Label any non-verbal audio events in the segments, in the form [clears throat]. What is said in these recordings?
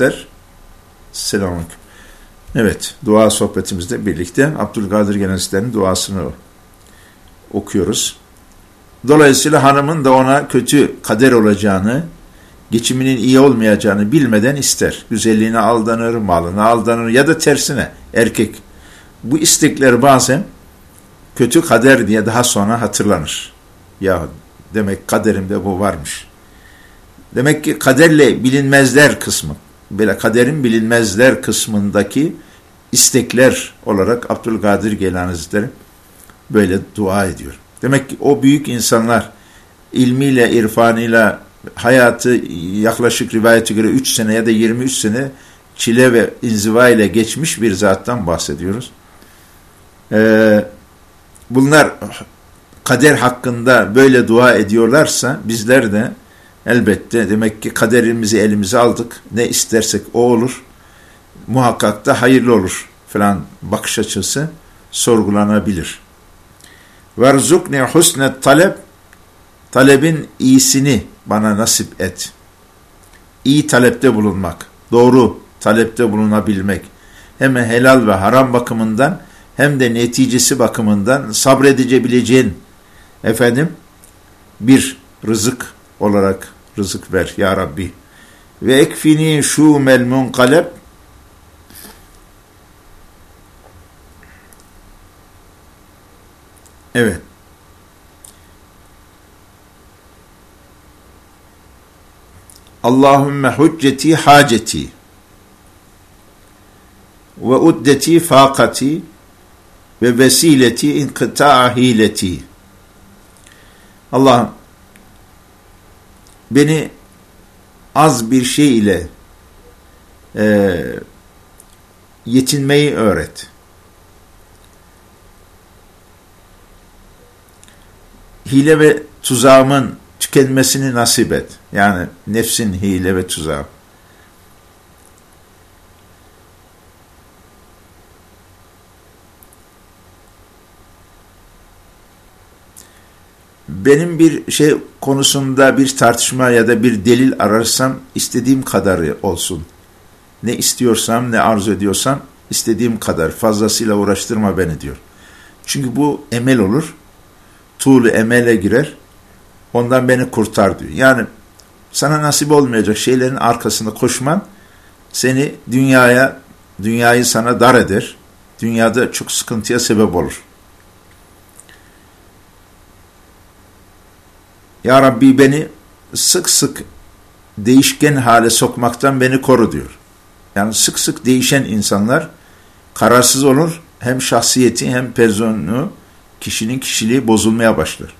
ister? Selamünaleyküm. Evet, dua sohbetimizde birlikte Abdülkadir Genelistler'in duasını okuyoruz. Dolayısıyla hanımın da ona kötü kader olacağını, geçiminin iyi olmayacağını bilmeden ister. Güzelliğine aldanır, malına aldanır ya da tersine erkek. Bu istekler bazen kötü kader diye daha sonra hatırlanır. Ya demek kaderimde bu varmış. Demek ki kaderle bilinmezler kısmı, böyle kaderin bilinmezler kısmındaki istekler olarak Abdülkadir Geylani Hazretleri böyle dua ediyor. Demek ki o büyük insanlar ilmiyle, irfanıyla hayatı yaklaşık rivayete göre 3 sene ya da 23 sene çile ve inziva ile geçmiş bir zattan bahsediyoruz. Ee, bunlar kader hakkında böyle dua ediyorlarsa bizler de elbette demek ki kaderimizi elimize aldık. Ne istersek o olur. Muhakkak da hayırlı olur falan bakış açısı sorgulanabilir. Verzukni husnet talep talebin iyisini bana nasip et. İyi talepte bulunmak, doğru talepte bulunabilmek hem helal ve haram bakımından hem de neticesi bakımından sabredebileceğin efendim bir rızık olarak rızık ver ya Rabbi. Ve ekfini şu mel munkaleb Evet. Allahümme hücceti haceti ve uddeti fakati ve vesileti inkıta'a hileti. Allah'ım beni az bir şey ile e, yetinmeyi öğret. Hile ve tuzağımın tükenmesini nasip et. Yani nefsin hile ve tuzağı. Benim bir şey konusunda bir tartışma ya da bir delil ararsam istediğim kadarı olsun. Ne istiyorsam, ne arzu ediyorsam istediğim kadar fazlasıyla uğraştırma beni diyor. Çünkü bu emel olur. Tuğlu emele girer. Ondan beni kurtar diyor. Yani sana nasip olmayacak şeylerin arkasında koşman seni dünyaya, dünyayı sana dar eder. Dünyada çok sıkıntıya sebep olur. Ya Rabbi beni sık sık değişken hale sokmaktan beni koru diyor. Yani sık sık değişen insanlar kararsız olur. Hem şahsiyeti hem personu kişinin kişiliği bozulmaya başlar.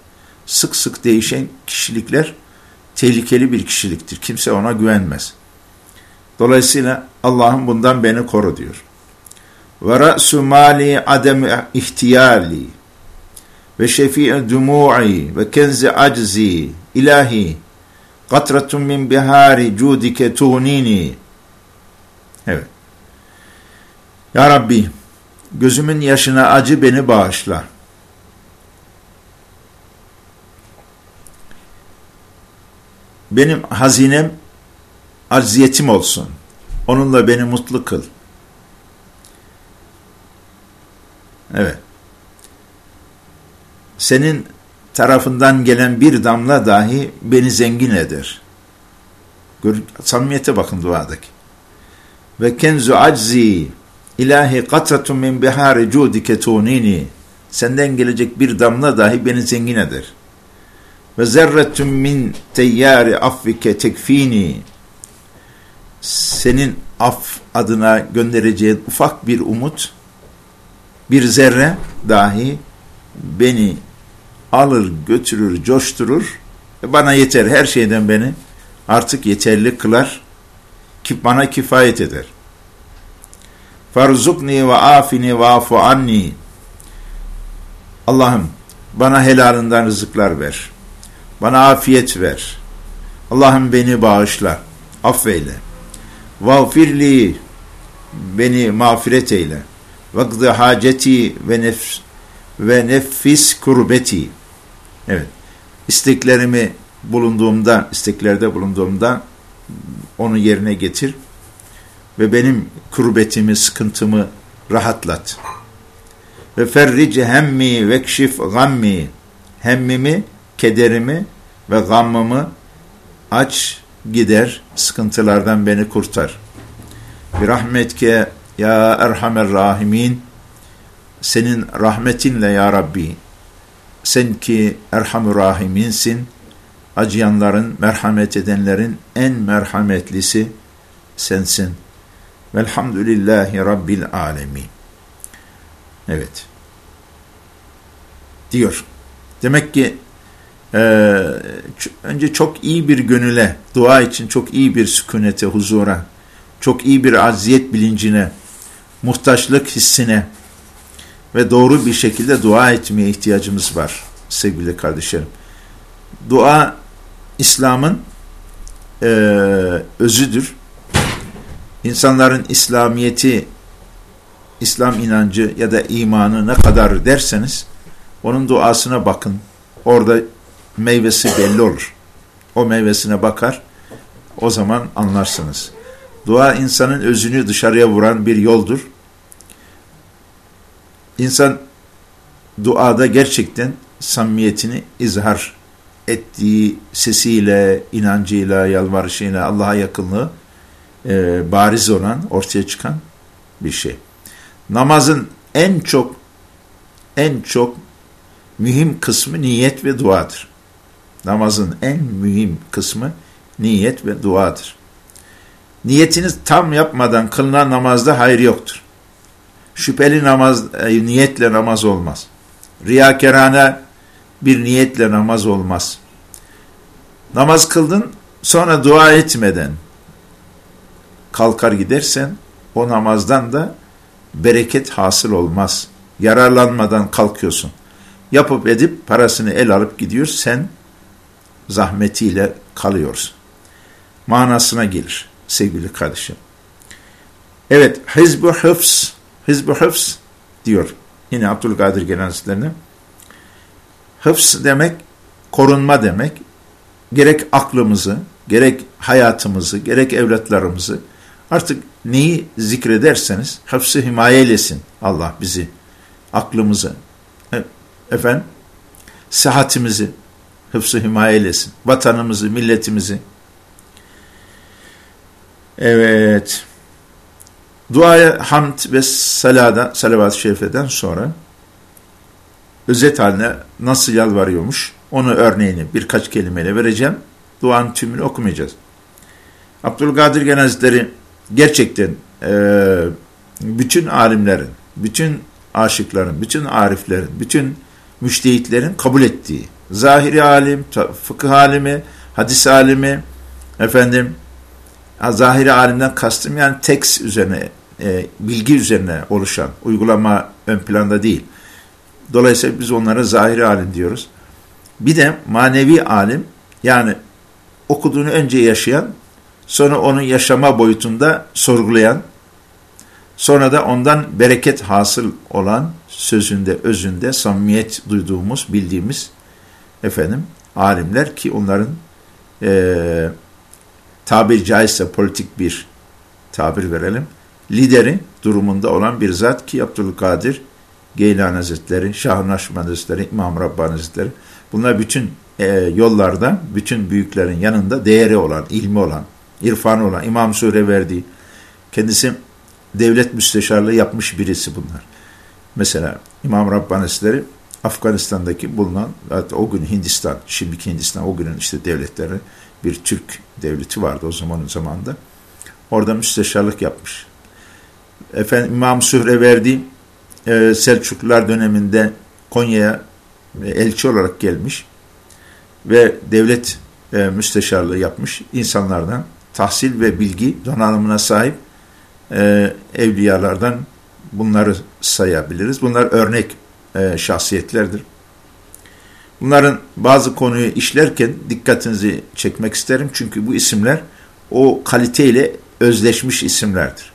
Sık sık değişen kişilikler tehlikeli bir kişiliktir. Kimse ona güvenmez. Dolayısıyla Allah'ım bundan beni koru diyor. Ve ra'su mali adem ihtiyali ve şefi'i dumu'i ve kenzi aczi ilahi katratun min bihari cudike tuğnini evet. Ya Rabbi gözümün yaşına acı beni bağışla. Benim hazinem acziyetim olsun. Onunla beni mutlu kıl. Evet senin tarafından gelen bir damla dahi beni zengin eder. Gör, samimiyete bakın duadaki. Ve kenzu aczi ilahi katratun min bihari cudike tunini senden gelecek bir damla dahi beni zengin eder. Ve zerretun min teyyari affike tekfini senin af adına göndereceğin ufak bir umut bir zerre dahi beni alır, götürür, coşturur. E bana yeter, her şeyden beni artık yeterli kılar, ki bana kifayet eder. Farzukni ve afini ve afu anni. Allah'ım bana helalından rızıklar ver. Bana afiyet ver. Allah'ım beni bağışla, affeyle. Vağfirli beni mağfiret eyle. Vakdı haceti ve nefs ve nefis kurbeti. Evet. İsteklerimi bulunduğumda, isteklerde bulunduğumda onu yerine getir. ve benim kurbetimi, sıkıntımı rahatlat. Ve ferric hemmi ve kşif gammi hemmimi, kederimi ve gammımı aç gider, sıkıntılardan beni kurtar. Bir rahmetke ya erhamer rahimin senin rahmetinle ya Rabbi sen ki erhamur rahiminsin acıyanların, merhamet edenlerin en merhametlisi sensin. Velhamdülillahi Rabbil alemin. Evet. Diyor. Demek ki e, önce çok iyi bir gönüle, dua için çok iyi bir sükunete, huzura, çok iyi bir aziyet bilincine, muhtaçlık hissine ve doğru bir şekilde dua etmeye ihtiyacımız var sevgili kardeşlerim. Dua İslam'ın e, özüdür. İnsanların İslamiyeti, İslam inancı ya da imanı ne kadar derseniz onun duasına bakın. Orada meyvesi belli olur. O meyvesine bakar, o zaman anlarsınız. Dua insanın özünü dışarıya vuran bir yoldur. İnsan duada gerçekten samimiyetini izhar ettiği sesiyle, inancıyla, yalvarışıyla Allah'a yakınlığı e, bariz olan, ortaya çıkan bir şey. Namazın en çok en çok mühim kısmı niyet ve duadır. Namazın en mühim kısmı niyet ve duadır. Niyetiniz tam yapmadan kılınan namazda hayır yoktur. Şüpheli namaz, e, niyetle namaz olmaz. Riyakerane bir niyetle namaz olmaz. Namaz kıldın sonra dua etmeden kalkar gidersen o namazdan da bereket hasıl olmaz. Yararlanmadan kalkıyorsun. Yapıp edip parasını el alıp gidiyor sen zahmetiyle kalıyorsun. Manasına gelir sevgili kardeşim. Evet, Hizb-ı Hıfz, Hizb-ı Hıfz diyor yine Abdülkadir Genelsilerine. Hıfz demek korunma demek. Gerek aklımızı, gerek hayatımızı, gerek evlatlarımızı artık neyi zikrederseniz hıfzı himayelesin Allah bizi, aklımızı, e, efendim, sıhhatimizi hıfzı himayelesin, vatanımızı, milletimizi. Evet. Duaya hamd ve salada, salavat-ı şerifeden sonra özet haline nasıl yalvarıyormuş onu örneğini birkaç kelimeyle vereceğim. Duanın tümünü okumayacağız. Abdülkadir Genel gerçekten e, bütün alimlerin, bütün aşıkların, bütün ariflerin, bütün müştehitlerin kabul ettiği, zahiri alim, fıkıh alimi, hadis alimi, efendim, zahiri alimden kastım yani tekst üzerine, e, bilgi üzerine oluşan, uygulama ön planda değil. Dolayısıyla biz onlara zahiri alim diyoruz. Bir de manevi alim yani okuduğunu önce yaşayan, sonra onun yaşama boyutunda sorgulayan, sonra da ondan bereket hasıl olan sözünde, özünde samimiyet duyduğumuz, bildiğimiz efendim alimler ki onların e, tabir caizse politik bir tabir verelim, lideri durumunda olan bir zat ki Abdülkadir Geylan Hazretleri, Şah-ı Naşman Hazretleri, İmam Rabbani Hazretleri bunlar bütün e, yollarda, bütün büyüklerin yanında değeri olan, ilmi olan, irfanı olan, İmam Sure verdiği, kendisi devlet müsteşarlığı yapmış birisi bunlar. Mesela İmam Rabbani Hazretleri Afganistan'daki bulunan, hatta o gün Hindistan, şimdiki Hindistan, o günün işte devletleri, bir Türk devleti vardı o zamanın zamanında. Orada müsteşarlık yapmış. Efendim İmam Sühre verdiği e, Selçuklular döneminde Konya'ya e, elçi olarak gelmiş ve devlet e, müsteşarlığı yapmış insanlardan tahsil ve bilgi donanımına sahip e, evliyalardan bunları sayabiliriz. Bunlar örnek e, şahsiyetlerdir. Bunların bazı konuyu işlerken dikkatinizi çekmek isterim. Çünkü bu isimler o kaliteyle özleşmiş isimlerdir.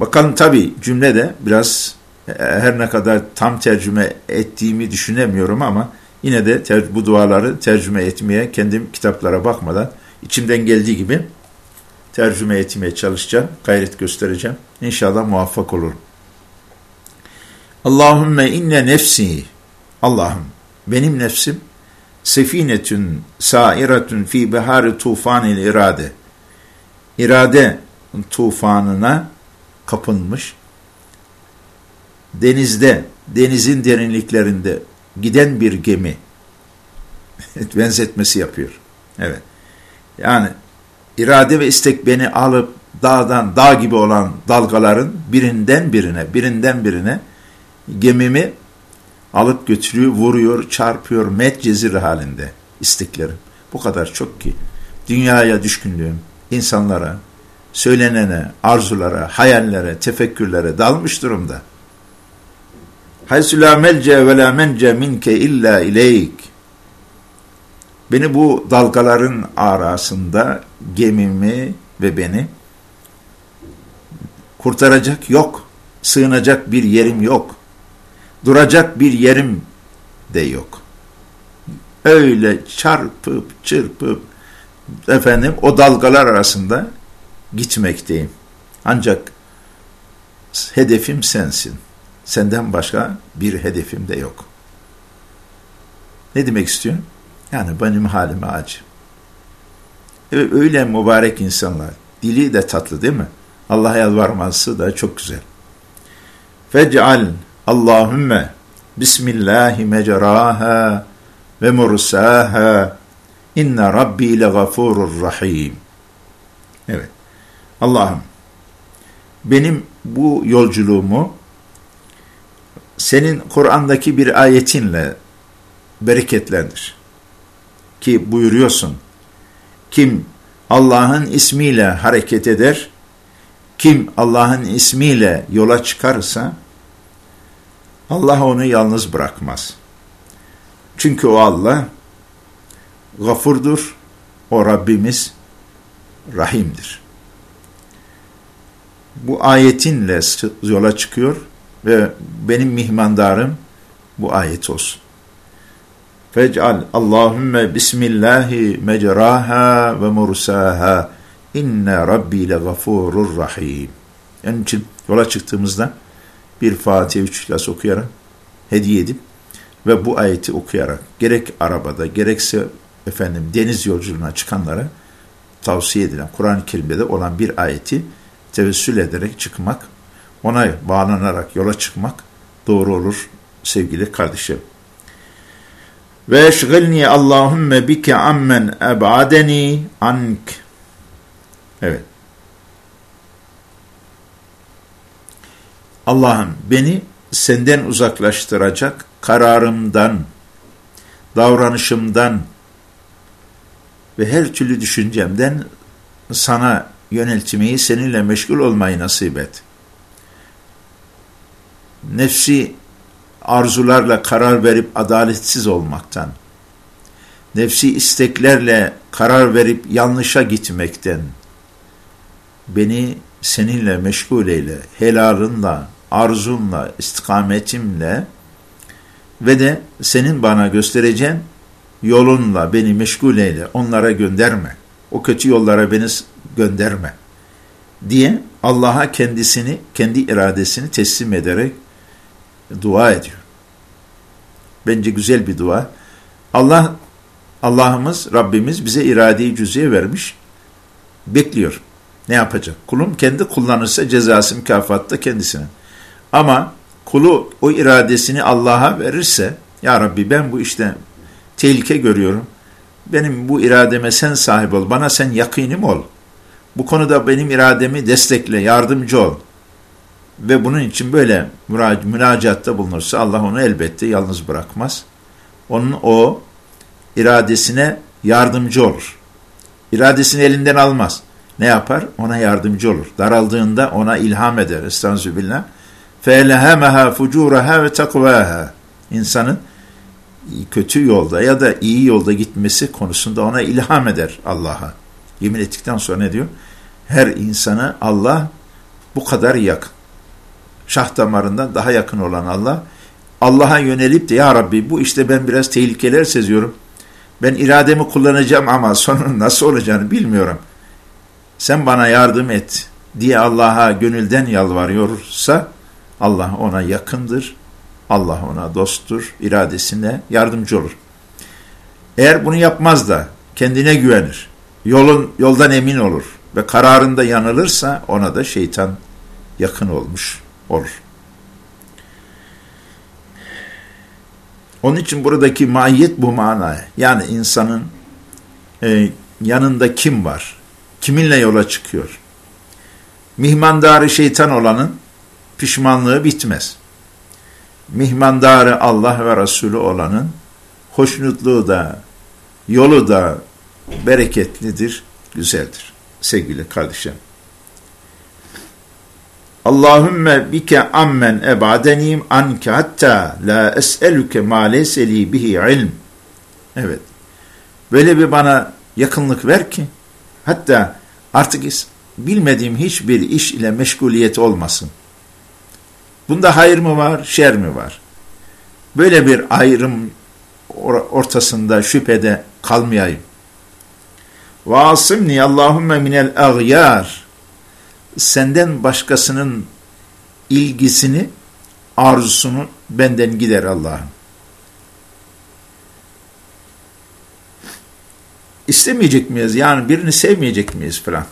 Bakalım tabi cümle biraz e, her ne kadar tam tercüme ettiğimi düşünemiyorum ama yine de ter, bu duaları tercüme etmeye kendim kitaplara bakmadan içimden geldiği gibi tercüme etmeye çalışacağım. Gayret göstereceğim. İnşallah muvaffak olurum. Allahümme inne nefsi Allah'ım benim nefsim sefinetün sairatun fi behari tufanil irade irade tufanına kapınmış denizde denizin derinliklerinde giden bir gemi [laughs] benzetmesi yapıyor. Evet. Yani irade ve istek beni alıp dağdan dağ gibi olan dalgaların birinden birine, birinden birine gemimi alıp götürüyor, vuruyor, çarpıyor, met cezir halinde isteklerim. Bu kadar çok ki dünyaya düşkünlüğüm, insanlara, söylenene, arzulara, hayallere, tefekkürlere dalmış durumda. Haysu la melce ve la mence minke illa ileyk. Beni bu dalgaların arasında gemimi ve beni kurtaracak yok. Sığınacak bir yerim yok. Duracak bir yerim de yok. Öyle çarpıp çırpıp efendim o dalgalar arasında gitmekteyim. Ancak hedefim sensin. Senden başka bir hedefim de yok. Ne demek istiyor? Yani benim halime acı. Öyle mübarek insanlar. Dili de tatlı değil mi? Allah'a yalvarması da çok güzel. Fec'al Allahümme Bismillahi mecraha ve mursaha inne rabbi le gafurur rahim. Evet. Allah'ım benim bu yolculuğumu senin Kur'an'daki bir ayetinle bereketlendir. Ki buyuruyorsun, kim Allah'ın ismiyle hareket eder, kim Allah'ın ismiyle yola çıkarsa, Allah onu yalnız bırakmaz. Çünkü o Allah gafurdur, o Rabbimiz rahimdir. Bu ayetinle yola çıkıyor ve benim mihmandarım bu ayet olsun. Fec'al Allahümme bismillahi mecraha ve mursaha inne rabbi le gafurur rahim. Onun için yola çıktığımızda bir Fatiha üç İhlas okuyarak hediye edip ve bu ayeti okuyarak gerek arabada gerekse efendim deniz yolculuğuna çıkanlara tavsiye edilen Kur'an-ı Kerim'de olan bir ayeti tevessül ederek çıkmak ona bağlanarak yola çıkmak doğru olur sevgili kardeşim. Ve eşgilni Allahümme bike ammen ebadeni ank. Evet. Allah'ım beni senden uzaklaştıracak kararımdan, davranışımdan ve her türlü düşüncemden sana yöneltmeyi, seninle meşgul olmayı nasip et. Nefsi arzularla karar verip adaletsiz olmaktan, nefsi isteklerle karar verip yanlışa gitmekten, beni seninle meşgul eyle, helalınla, arzunla, istikametimle ve de senin bana göstereceğin yolunla beni meşgul eyle, onlara gönderme, o kötü yollara beni gönderme diye Allah'a kendisini, kendi iradesini teslim ederek dua ediyor. Bence güzel bir dua. Allah Allah'ımız, Rabbimiz bize iradeyi cüziye vermiş. Bekliyor. Ne yapacak? Kulum kendi kullanırsa cezası mükafatı kendisine. Ama kulu o iradesini Allah'a verirse, Ya Rabbi ben bu işte tehlike görüyorum benim bu irademe sen sahip ol, bana sen yakinim ol. Bu konuda benim irademi destekle, yardımcı ol. Ve bunun için böyle münacatta bulunursa Allah onu elbette yalnız bırakmaz. Onun o iradesine yardımcı olur. İradesini elinden almaz. Ne yapar? Ona yardımcı olur. Daraldığında ona ilham eder. Estağfirullah. فَاَلَهَمَهَا فُجُورَهَا ve takvaha. İnsanın kötü yolda ya da iyi yolda gitmesi konusunda ona ilham eder Allah'a. Yemin ettikten sonra ne diyor? Her insana Allah bu kadar yakın şah damarından daha yakın olan Allah, Allah'a yönelip de ya Rabbi bu işte ben biraz tehlikeler seziyorum. Ben irademi kullanacağım ama sonun nasıl olacağını bilmiyorum. sen bana yardım et diye Allah'a gönülden yalvarıyorsa Allah ona yakındır. Allah ona dosttur, iradesine yardımcı olur. Eğer bunu yapmaz da kendine güvenir, yolun yoldan emin olur ve kararında yanılırsa ona da şeytan yakın olmuş olur. Onun için buradaki maiyet bu manaya. Yani insanın e, yanında kim var? Kiminle yola çıkıyor? Mihmandarı şeytan olanın pişmanlığı bitmez. Mihmandarı Allah ve Resulü olanın hoşnutluğu da, yolu da bereketlidir, güzeldir. Sevgili kardeşim. Allahümme bike ammen ebadenim anke hatta la es'eluke ma leyseli bihi ilm. Evet. Böyle bir bana yakınlık ver ki hatta artık bilmediğim hiçbir iş ile meşguliyet olmasın. Bunda hayır mı var, şer mi var? Böyle bir ayrım ortasında şüphede kalmayayım. Vasımni Allahümme minel ağyar senden başkasının ilgisini, arzusunu benden gider Allah'ım. İstemeyecek miyiz? Yani birini sevmeyecek miyiz falan?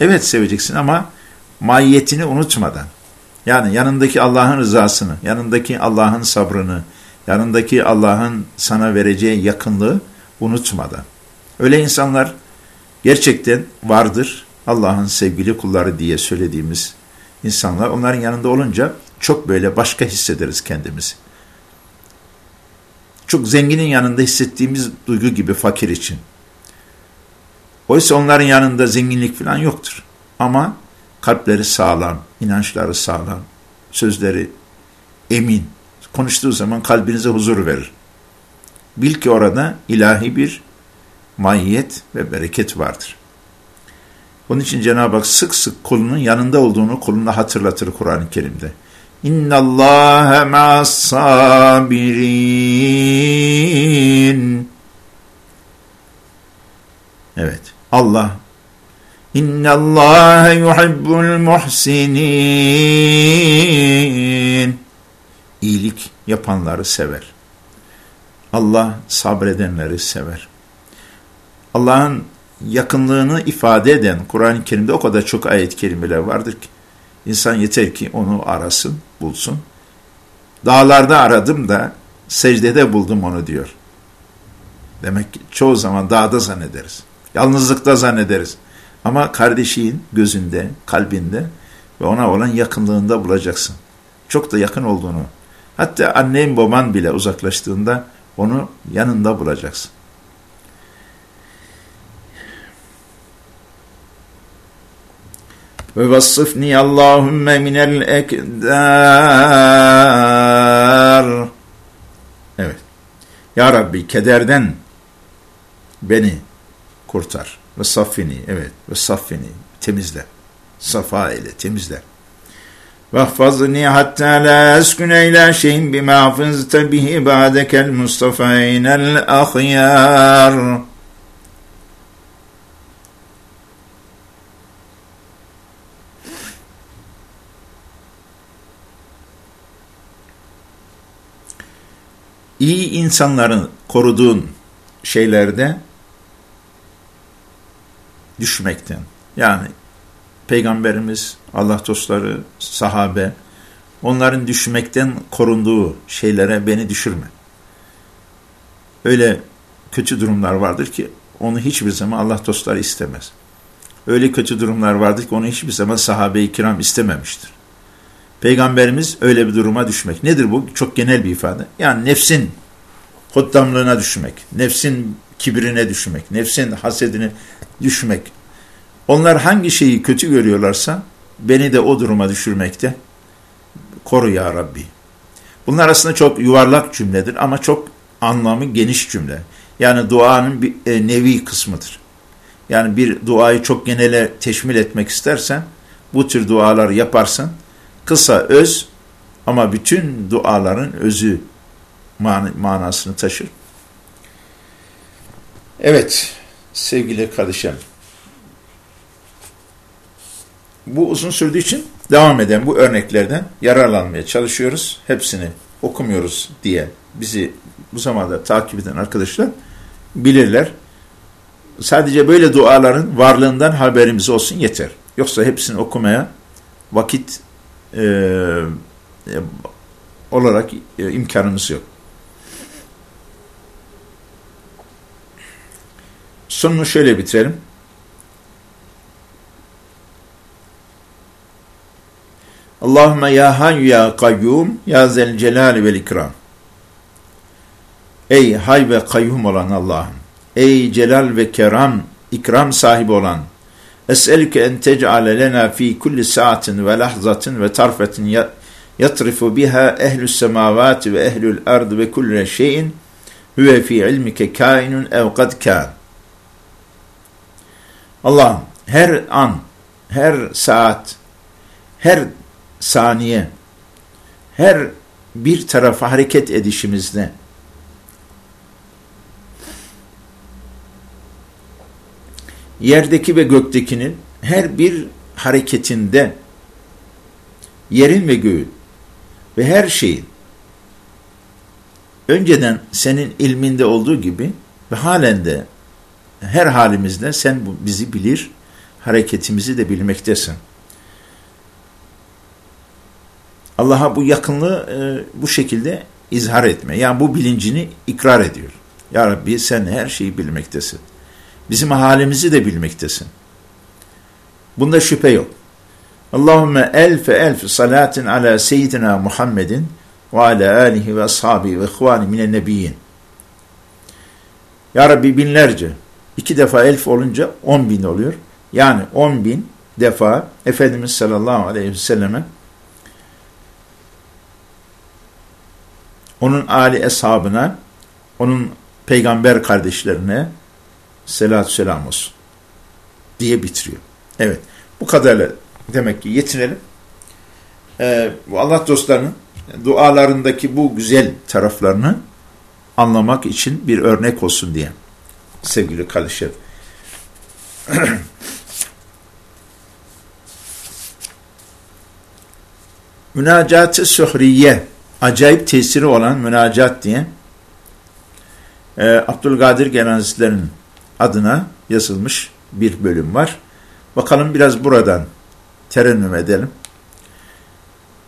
Evet seveceksin ama mahiyetini unutmadan. Yani yanındaki Allah'ın rızasını, yanındaki Allah'ın sabrını, yanındaki Allah'ın sana vereceği yakınlığı unutmadan. Öyle insanlar gerçekten vardır. Allah'ın sevgili kulları diye söylediğimiz insanlar onların yanında olunca çok böyle başka hissederiz kendimizi. Çok zenginin yanında hissettiğimiz duygu gibi fakir için. Oysa onların yanında zenginlik falan yoktur. Ama kalpleri sağlam, inançları sağlam, sözleri emin. Konuştuğu zaman kalbinize huzur verir. Bil ki orada ilahi bir mahiyet ve bereket vardır. Onun için Cenab-ı Hak sık sık kulunun yanında olduğunu kuluna hatırlatır Kur'an-ı Kerim'de. İnna Allaha ma'as sabirin. Evet. Allah İnna Allah yuhibbul muhsinin. İyilik yapanları sever. Allah sabredenleri sever. Allah'ın yakınlığını ifade eden Kur'an-ı Kerim'de o kadar çok ayet-i kerimeler vardır ki insan yeter ki onu arasın, bulsun. Dağlarda aradım da secdede buldum onu diyor. Demek ki çoğu zaman dağda zannederiz. Yalnızlıkta zannederiz. Ama kardeşin gözünde, kalbinde ve ona olan yakınlığında bulacaksın. Çok da yakın olduğunu. Hatta annen baban bile uzaklaştığında onu yanında bulacaksın. ve vassıfni Allahümme minel ekdar. Evet. Ya Rabbi kederden beni kurtar. Ve saffini, evet. Ve saffini, temizle. Safa ile, temizle. Vahfazni hatta la esküne ila şeyin bima hafızte bihi ba'dekel mustafaynel ahyar. iyi insanların koruduğun şeylerde düşmekten. Yani Peygamberimiz, Allah dostları, sahabe, onların düşmekten korunduğu şeylere beni düşürme. Öyle kötü durumlar vardır ki onu hiçbir zaman Allah dostları istemez. Öyle kötü durumlar vardır ki onu hiçbir zaman sahabe-i kiram istememiştir. Peygamberimiz öyle bir duruma düşmek. Nedir bu? Çok genel bir ifade. Yani nefsin hoddamlığına düşmek, nefsin kibrine düşmek, nefsin hasedine düşmek. Onlar hangi şeyi kötü görüyorlarsa beni de o duruma düşürmekte koru ya Rabbi. Bunlar aslında çok yuvarlak cümledir ama çok anlamı geniş cümle. Yani duanın bir e, nevi kısmıdır. Yani bir duayı çok genele teşmil etmek istersen bu tür dualar yaparsın kısa öz ama bütün duaların özü man manasını taşır. Evet sevgili kardeşim bu uzun sürdüğü için devam eden bu örneklerden yararlanmaya çalışıyoruz. Hepsini okumuyoruz diye bizi bu zamanda takip eden arkadaşlar bilirler. Sadece böyle duaların varlığından haberimiz olsun yeter. Yoksa hepsini okumaya vakit e, olarak e, imkanımız yok. Sonunu şöyle bitirelim. Allahümme ya hayyu ya kayyum ya zel celali vel ikram. Ey hay ve kayyum olan Allah'ım. Ey celal ve keram, ikram sahibi olan. Es'elüke en tec'ale lena fi kulli saatin ve lahzatin ve tarfetin yatrifu biha ehlus semavati ve ehlül ardı ve kulle şeyin huve fi ilmike kainun ev kad kân. Allah'ım her an, her saat, her saniye, her bir tarafa hareket edişimizde. Yerdeki ve göktekinin her bir hareketinde yerin ve göğün ve her şeyin önceden senin ilminde olduğu gibi ve halen de her halimizde sen bizi bilir, hareketimizi de bilmektesin. Allah'a bu yakınlığı e, bu şekilde izhar etme. Yani bu bilincini ikrar ediyor. Ya Rabbi sen her şeyi bilmektesin. Bizim halimizi de bilmektesin. Bunda şüphe yok. Allahümme elfe elf salatin ala seyyidina Muhammedin ve ala alihi ve ashabi ve ihvani mine nebiyyin. Ya Rabbi binlerce, iki defa elf olunca on bin oluyor. Yani on bin defa Efendimiz sallallahu aleyhi ve selleme onun âli eshabına, onun peygamber kardeşlerine selatü selam olsun diye bitiriyor. Evet, bu kadarla demek ki yetinelim. Ee, Allah dostlarının dualarındaki bu güzel taraflarını anlamak için bir örnek olsun diye sevgili kardeşlerim. [clears throat] Münacatı Suhriye acayip tesiri olan münacat diye e, Abdülkadir Genazitlerin adına yazılmış bir bölüm var. Bakalım biraz buradan terennüm edelim.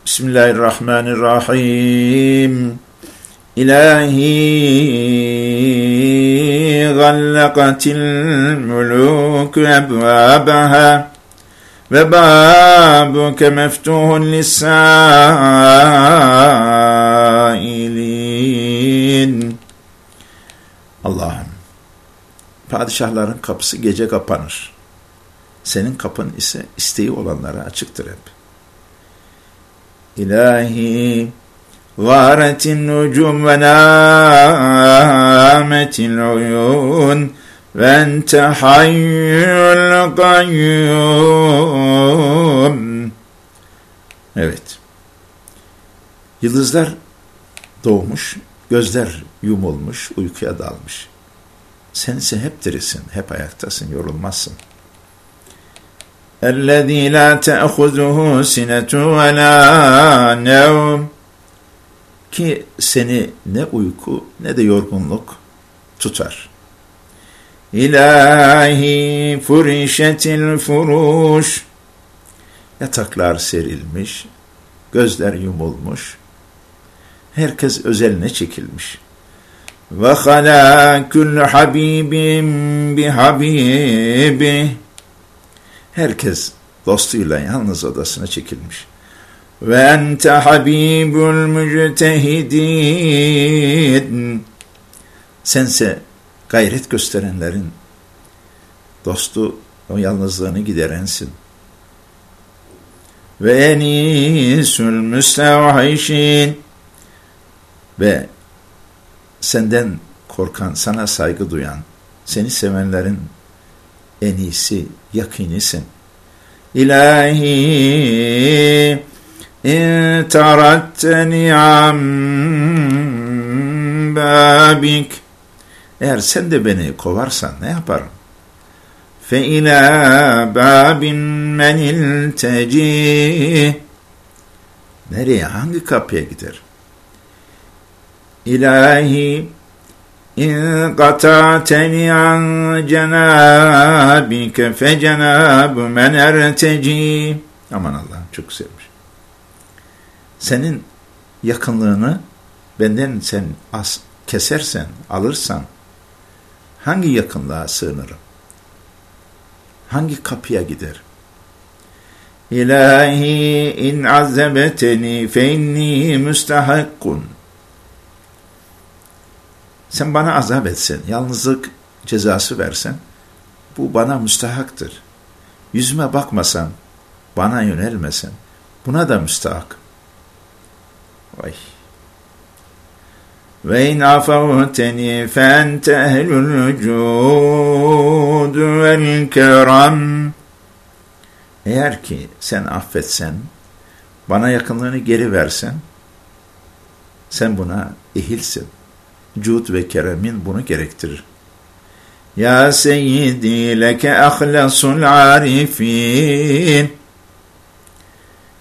Bismillahirrahmanirrahim. Gallakatil muluku ebvabaha ve babuke meftuhun lisailin. Allah'ım, padişahların kapısı gece kapanır. Senin kapın ise isteği olanlara açıktır hep. İlahi, varetin nucum ve nâmetil uyun, ve ente hayyul kayyum. Evet. Yıldızlar doğmuş, gözler yumulmuş, uykuya dalmış. Sen ise hep dirisin, hep ayaktasın, yorulmazsın. اَلَّذ۪ي لَا تَأْخُذُهُ سِنَةُ وَلَا نَوْمٍ ki seni ne uyku ne de yorgunluk tutar. İlahi furişetil furuş. Yataklar serilmiş, gözler yumulmuş. Herkes özeline çekilmiş. Ve halâ kullu habibim bi habibi. Herkes dostuyla yalnız odasına çekilmiş. Ente habibul müctehidin. Sense gayret gösterenlerin dostu o yalnızlığını giderensin. Ve enisül müstevhişin ve senden korkan, sana saygı duyan, seni sevenlerin en iyisi, yakinisin. İlahi in taratteni am babik eğer sen de beni kovarsan ne yaparım? فإلى باب من التجي Nereye? Hangi kapıya gider? İlahi in qata'teni an cenabike fe cenabu men erteci Aman Allah'ım çok sevmiş. Senin yakınlığını benden sen az kesersen, alırsan hangi yakınlığa sığınırım? Hangi kapıya gider? İlahi in azzebeteni fe inni müstehakkun. Sen bana azap etsen, yalnızlık cezası versen, bu bana müstehaktır. Yüzüme bakmasan, bana yönelmesen, buna da müstahak. Vay. Ve in afavteni fente ehlül vücud vel. Eğer ki sen affetsen, bana yakınlığını geri versen, sen buna ehilsin. Cud ve keremin bunu gerektirir. Ya seyyidi leke ahlasul arifin.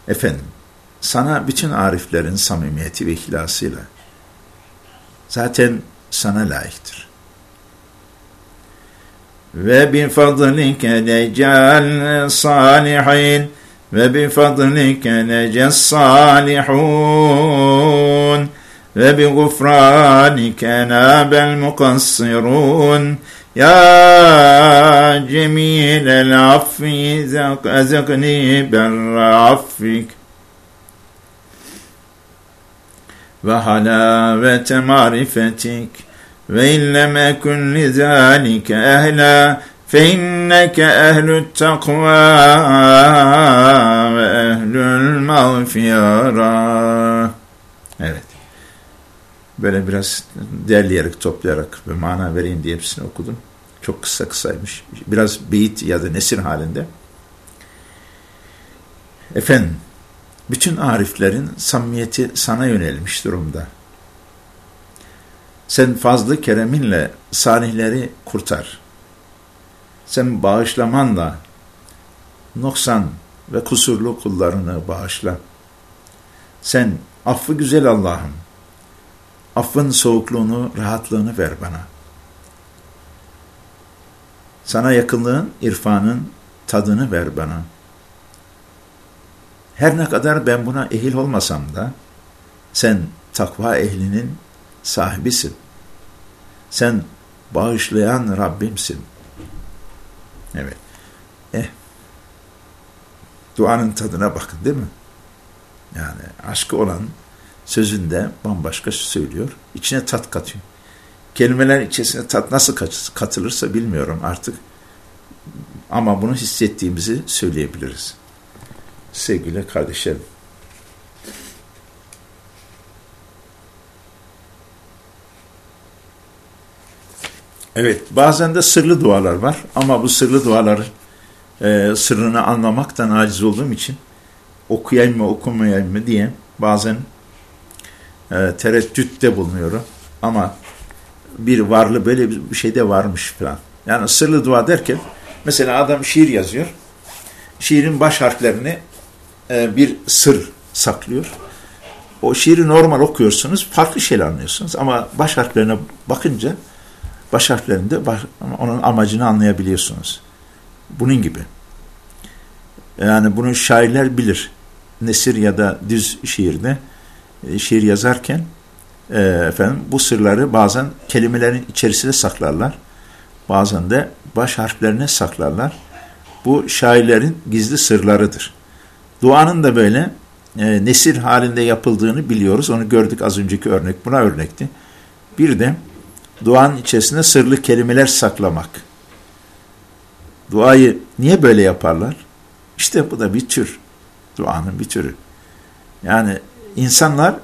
Efendim, sana bütün ariflerin samimiyeti ve ihlasıyla. Zaten sana layıktır. Ve bi fadlike necal salihin. Ve bi fadlike necel salihun. Ve bi gufranike nabel mukassirun. Ya cemilel affi ezekni berra ve halavete marifetik ve illem ekun lizalike ehla fe inneke ehlü't takva ve ehlül mağfira. Evet. Böyle biraz derleyerek, toplayarak ve mana vereyim diye hepsini okudum. Çok kısa kısaymış. Biraz beyit ya da nesir halinde. Efendim, bütün ariflerin samimiyeti sana yönelmiş durumda. Sen fazlı kereminle salihleri kurtar. Sen bağışlamanla noksan ve kusurlu kullarını bağışla. Sen affı güzel Allah'ım. Affın soğukluğunu, rahatlığını ver bana. Sana yakınlığın, irfanın tadını ver bana.'' Her ne kadar ben buna ehil olmasam da sen takva ehlinin sahibisin. Sen bağışlayan Rabbimsin. Evet. Eh. Duanın tadına bakın değil mi? Yani aşkı olan sözünde bambaşka söylüyor. İçine tat katıyor. Kelimeler içerisine tat nasıl katılırsa bilmiyorum artık. Ama bunu hissettiğimizi söyleyebiliriz sevgili kardeşlerim. Evet, bazen de sırlı dualar var ama bu sırlı duaları e, sırrını anlamaktan aciz olduğum için okuyayım mı okumayayım mı diye bazen e, tereddütte bulunuyorum. Ama bir varlı böyle bir şey de varmış falan. Yani sırlı dua derken mesela adam şiir yazıyor. Şiirin baş harflerini e, bir sır saklıyor. O şiiri normal okuyorsunuz, farklı şeyler anlıyorsunuz ama baş harflerine bakınca baş harflerinde onun amacını anlayabiliyorsunuz. Bunun gibi. Yani bunu şairler bilir. Nesir ya da düz şiirde e, şiir yazarken e, efendim bu sırları bazen kelimelerin içerisine saklarlar. Bazen de baş harflerine saklarlar. Bu şairlerin gizli sırlarıdır. Duanın da böyle e, nesir halinde yapıldığını biliyoruz. Onu gördük az önceki örnek. Buna örnekti. Bir de duanın içerisinde sırlı kelimeler saklamak. Duayı niye böyle yaparlar? İşte bu da bir tür. Duanın bir türü. Yani insanlar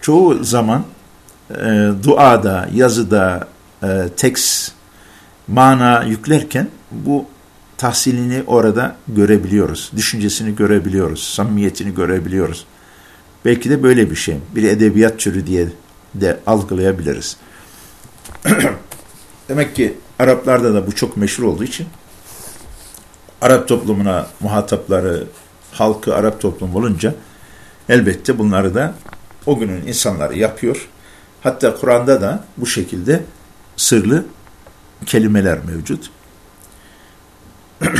çoğu zaman e, duada, yazıda, e, tekst, mana yüklerken bu tahsilini orada görebiliyoruz. Düşüncesini görebiliyoruz. Samimiyetini görebiliyoruz. Belki de böyle bir şey. Bir edebiyat türü diye de algılayabiliriz. [clears throat] Demek ki Araplarda da bu çok meşhur olduğu için Arap toplumuna muhatapları, halkı Arap toplumu olunca elbette bunları da o günün insanları yapıyor. Hatta Kur'an'da da bu şekilde sırlı kelimeler mevcut. [clears throat]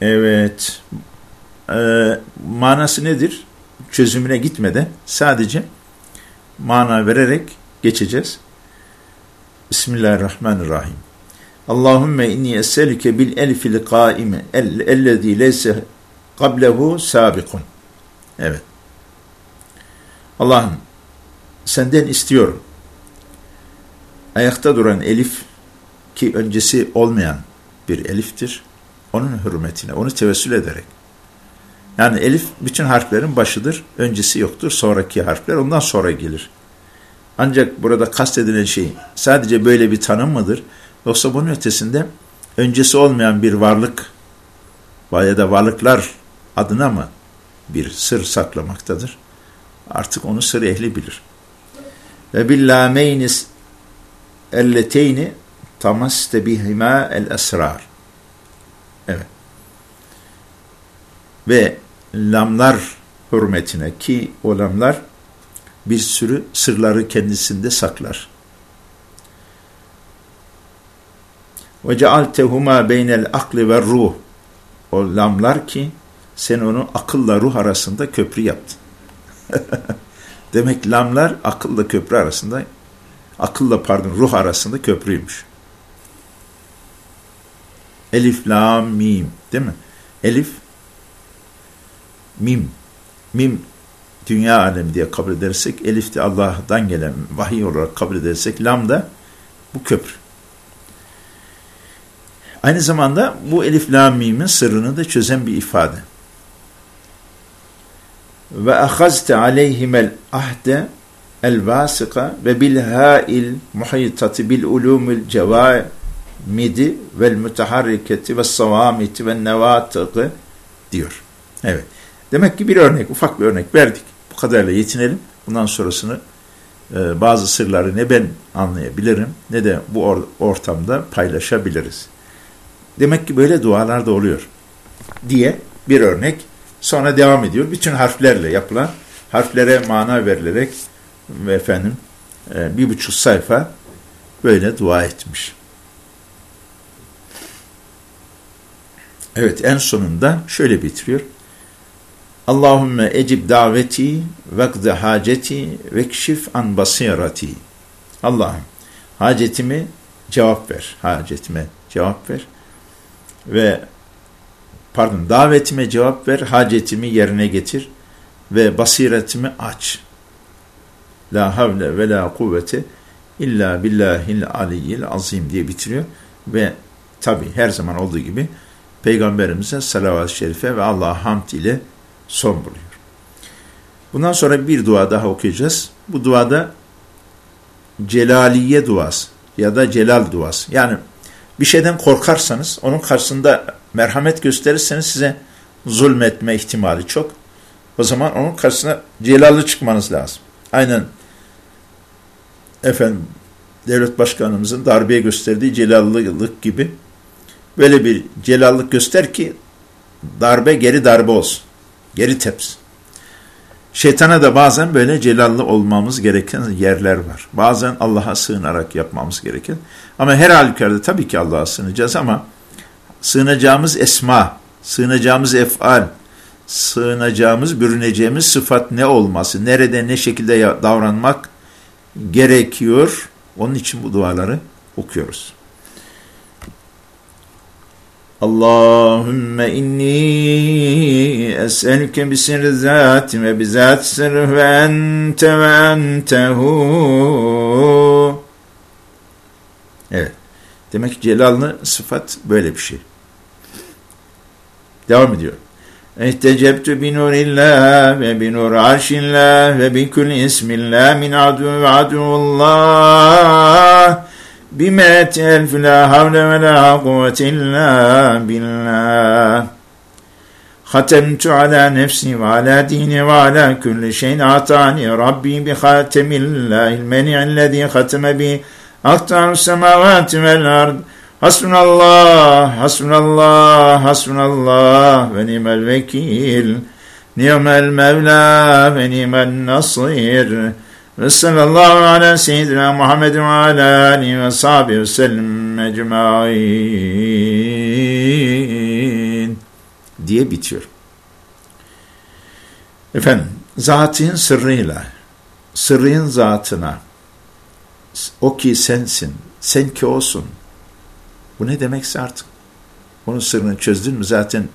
evet. Ee, manası nedir? Çözümüne gitmeden sadece mana vererek geçeceğiz. Bismillahirrahmanirrahim. Allahümme inni esselike bil elfil kaime ellezî leyse kablehu sabikun. Evet. Allah'ım senden istiyorum. Ayakta duran elif ki öncesi olmayan bir eliftir. Onun hürmetine, onu tevessül ederek. Yani elif bütün harflerin başıdır. Öncesi yoktur. Sonraki harfler ondan sonra gelir. Ancak burada kastedilen şey sadece böyle bir tanım mıdır? Yoksa bunun ötesinde öncesi olmayan bir varlık ya da varlıklar adına mı bir sır saklamaktadır? Artık onu sır ehli bilir. Ve billameynis elleteyni tamaste bihima el esrar. Evet. Ve lamlar hürmetine ki o lamlar bir sürü sırları kendisinde saklar. Ve cealtehuma beynel akli ve ruh. O lamlar ki sen onu akılla ruh arasında köprü yaptın. [laughs] Demek lamlar akılla köprü arasında akılla pardon ruh arasında köprüymüş. Elif, lam, mim değil mi? Elif, mim. Mim dünya alemi diye kabul edersek, elif de Allah'tan gelen vahiy olarak kabul edersek, lam da bu köprü. Aynı zamanda bu elif, lam, mimin sırrını da çözen bir ifade. Ve ahazte aleyhimel ahde el vasıka ve bil hâil muhitati bil ulumil cevâmidi vel müteharriketi ve savamiti ve nevatıgı diyor. Evet. Demek ki bir örnek, ufak bir örnek verdik. Bu kadarıyla yetinelim. Bundan sonrasını e, bazı sırları ne ben anlayabilirim ne de bu or ortamda paylaşabiliriz. Demek ki böyle dualar da oluyor diye bir örnek sonra devam ediyor. Bütün harflerle yapılan harflere mana verilerek ve efendim e, bir buçuk sayfa böyle dua etmiş. Evet en sonunda şöyle bitiriyor. Allahümme ecib daveti vekde haceti vekşif an basirati. Allah'ım hacetimi cevap ver. Hacetime cevap ver. Ve pardon davetime cevap ver. Hacetimi yerine getir. Ve basiretimi aç. La havle ve la kuvvete illa billahil aliyyil azim diye bitiriyor. Ve tabi her zaman olduğu gibi Peygamberimize salavat-ı şerife ve Allah'a hamd ile son buluyor. Bundan sonra bir dua daha okuyacağız. Bu duada celaliye duası ya da celal duası. Yani bir şeyden korkarsanız, onun karşısında merhamet gösterirseniz size zulmetme ihtimali çok. O zaman onun karşısına celallı çıkmanız lazım. Aynen efendim devlet başkanımızın darbeye gösterdiği celallılık gibi böyle bir celallık göster ki darbe geri darbe olsun. Geri teps. Şeytana da bazen böyle celallı olmamız gereken yerler var. Bazen Allah'a sığınarak yapmamız gereken. Ama her halükarda tabii ki Allah'a sığınacağız ama sığınacağımız esma, sığınacağımız efal, sığınacağımız, bürüneceğimiz sıfat ne olması, nerede ne şekilde davranmak gerekiyor. Onun için bu duaları okuyoruz. Es'elke bisir zati ve bizat sırrı ve ente ve entehu. Evet. Demek ki sıfat böyle bir şey. Devam ediyor. Ehtecebtü bi nurillah ve bi nur arşillah ve bi kül ismillah min adu ve adullah بمئة ألف لا حول ولا قوة إلا بالله ختمت على نفسي وعلى ديني وعلى كل شيء أعطاني ربي بخاتم الله المنع الذي ختم به أقطع السماوات والأرض Hasbunallah, hasbunallah, hasbunallah ve nimel vekil. Ni'mel mevla ve nimel nasir. ve sallallahu ala seyyidina Muhammed ve ala alihi ve sahbihi ve sellem ecmain diye bitiyor. Efendim, zatın sırrıyla, sırrın zatına, o ki sensin, sen ki olsun. Bu ne demekse artık. Onun sırrını çözdün mü zaten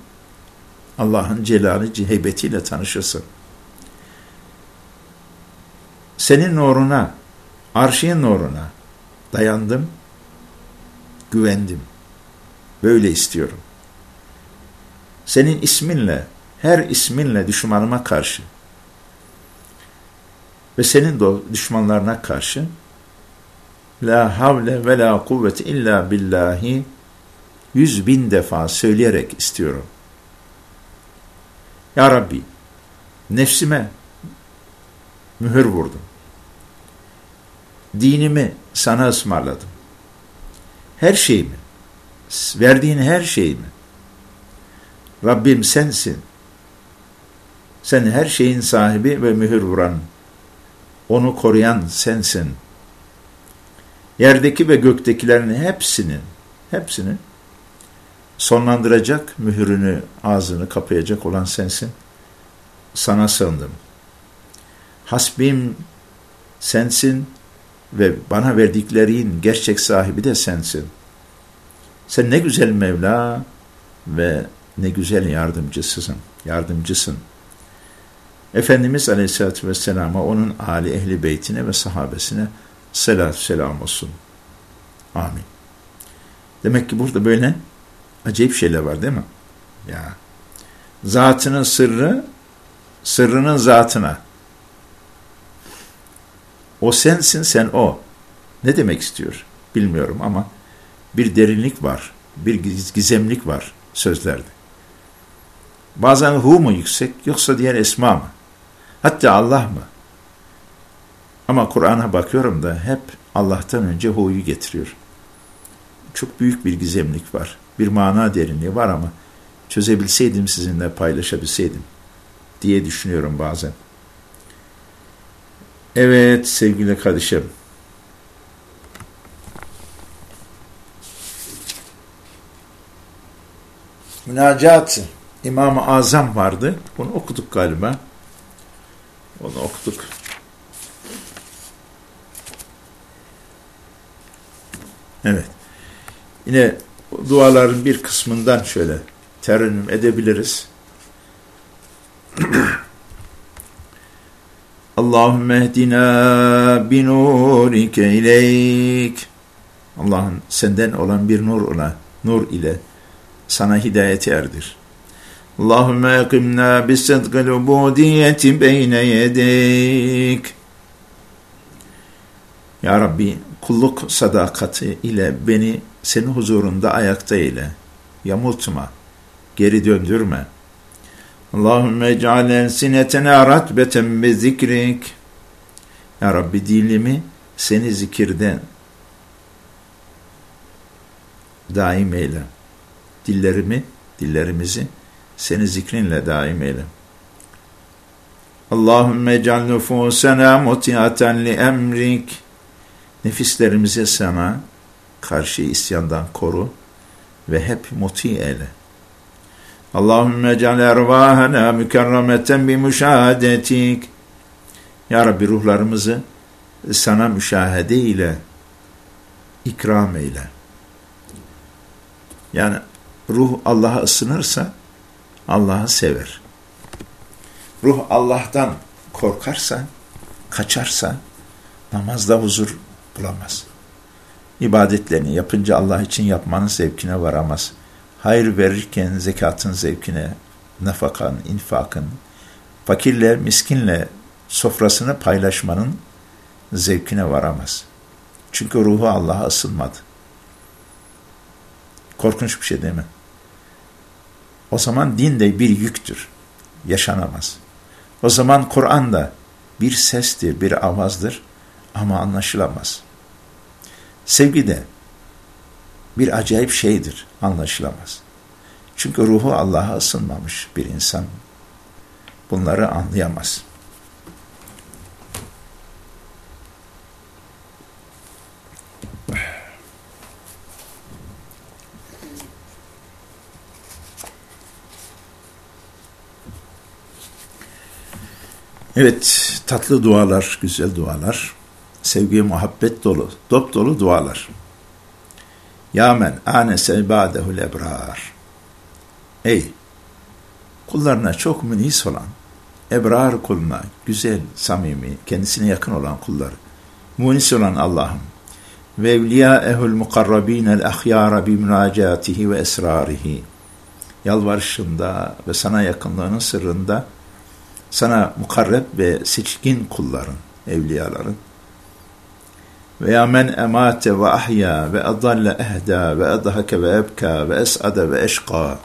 Allah'ın celali heybetiyle tanışırsın. Senin nuruna, arşın nuruna dayandım, güvendim. Böyle istiyorum. Senin isminle, her isminle düşmanıma karşı ve senin düşmanlarına karşı La havle ve la kuvvete illa billahi yüz bin defa söyleyerek istiyorum. Ya Rabbi, nefsime mühür vurdum. Dinimi sana ısmarladım. Her şeyimi, verdiğin her şeyimi. Rabbim sensin. Sen her şeyin sahibi ve mühür vuran, onu koruyan sensin.'' yerdeki ve göktekilerin hepsinin, hepsini sonlandıracak, mühürünü, ağzını kapayacak olan sensin. Sana sığındım. Hasbim sensin ve bana verdiklerin gerçek sahibi de sensin. Sen ne güzel Mevla ve ne güzel yardımcısısın, yardımcısın. Efendimiz Aleyhisselatü Vesselam'a, onun âli ehli beytine ve sahabesine selat selam olsun. Amin. Demek ki burada böyle acayip şeyler var değil mi? Ya. Zatının sırrı, sırrının zatına. O sensin, sen o. Ne demek istiyor? Bilmiyorum ama bir derinlik var, bir gizemlik var sözlerde. Bazen hu mu yüksek yoksa diğer esma mı? Hatta Allah mı? Ama Kur'an'a bakıyorum da hep Allah'tan önce hu'yu getiriyor. Çok büyük bir gizemlik var. Bir mana derinliği var ama çözebilseydim sizinle paylaşabilseydim diye düşünüyorum bazen. Evet sevgili kardeşim. Münacat İmam-ı Azam vardı. Bunu okuduk galiba. Onu okuduk. Evet. Yine duaların bir kısmından şöyle terennüm edebiliriz. [clears throat] Allahümme ehdina binurike ileyk. Allah'ın senden olan bir nur ola, nur ile sana hidayeti erdir. Allahümme ekimna bisidqil ubudiyeti beyne yedeyk. Ya Rabbi kulluk sadakati ile beni senin huzurunda ayakta eyle. Yamultma, geri döndürme. Allahümme ec'alen sinetena ratbeten be zikrik. Ya Rabbi dilimi seni zikirden daim eyle. Dillerimi, dillerimizi seni zikrinle daim eyle. Allahümme ec'al nufusena mutiaten li emrik. Nefislerimizi sana karşı isyandan koru ve hep muti eyle. Allahümme ec'al ervahana mükerremeten bi müşahadetik. Ya Rabbi ruhlarımızı sana müşahede ile ikram eyle. Yani ruh Allah'a ısınırsa Allah'ı sever. Ruh Allah'tan korkarsa, kaçarsa namazda huzur bulamaz. İbadetlerini yapınca Allah için yapmanın zevkine varamaz. Hayır verirken zekatın zevkine, nafakan, infakın, fakirle, miskinle sofrasını paylaşmanın zevkine varamaz. Çünkü ruhu Allah'a ısınmadı. Korkunç bir şey değil mi? O zaman din de bir yüktür. Yaşanamaz. O zaman Kur'an da bir sestir, bir avazdır ama anlaşılamaz. Sevgi de bir acayip şeydir, anlaşılamaz. Çünkü ruhu Allah'a ısınmamış bir insan bunları anlayamaz. Evet, tatlı dualar, güzel dualar, sevgi, muhabbet dolu, dop dolu dualar. Ya men anese ibadehul ebrar. Ey kullarına çok münis olan, ebrar kuluna, güzel, samimi, kendisine yakın olan kullar, munis olan Allah'ım ve evliyaehul mukarrabinel ahyara bi münacatihi ve esrarihi yalvarışında ve sana yakınlığının sırrında sana mukarreb ve seçkin kulların, evliyaların veya men emate ve ahya ve adalle ehda ve adhake ve ebka ve es'ade ve eşqa.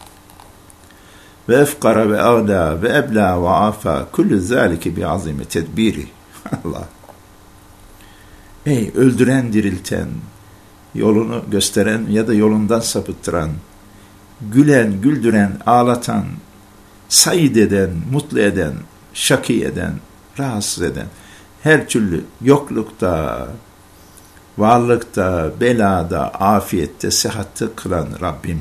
Ve efkara ve ağda ve ebla ve afa kullu zalike bi azimi tedbiri. [laughs] Allah. Ey öldüren dirilten yolunu gösteren ya da yolundan sapıttıran gülen güldüren ağlatan sayid eden mutlu eden şaki eden rahatsız eden her türlü yoklukta varlıkta, belada, afiyette, sıhhatte kılan Rabbim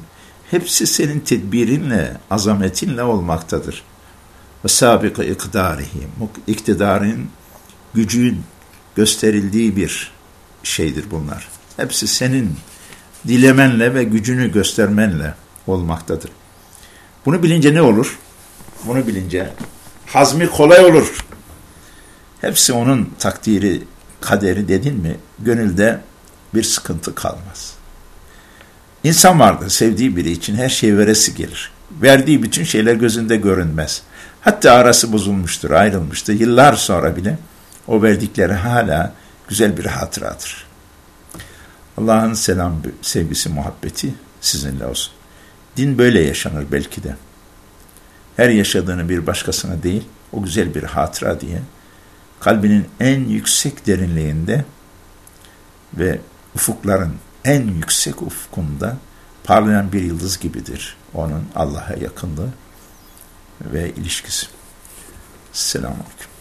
hepsi senin tedbirinle, azametinle olmaktadır. Ve sabıkı iktidarihi, iktidarın gücün gösterildiği bir şeydir bunlar. Hepsi senin dilemenle ve gücünü göstermenle olmaktadır. Bunu bilince ne olur? Bunu bilince hazmi kolay olur. Hepsi onun takdiri, kaderi dedin mi gönülde bir sıkıntı kalmaz. İnsan vardır sevdiği biri için her şey veresi gelir. Verdiği bütün şeyler gözünde görünmez. Hatta arası bozulmuştur, ayrılmıştır. Yıllar sonra bile o verdikleri hala güzel bir hatıradır. Allah'ın selam, sevgisi, muhabbeti sizinle olsun. Din böyle yaşanır belki de. Her yaşadığını bir başkasına değil, o güzel bir hatıra diye kalbinin en yüksek derinliğinde ve ufukların en yüksek ufkunda parlayan bir yıldız gibidir. Onun Allah'a yakınlığı ve ilişkisi. Selamun Aleyküm.